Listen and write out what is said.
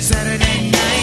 Saturday night.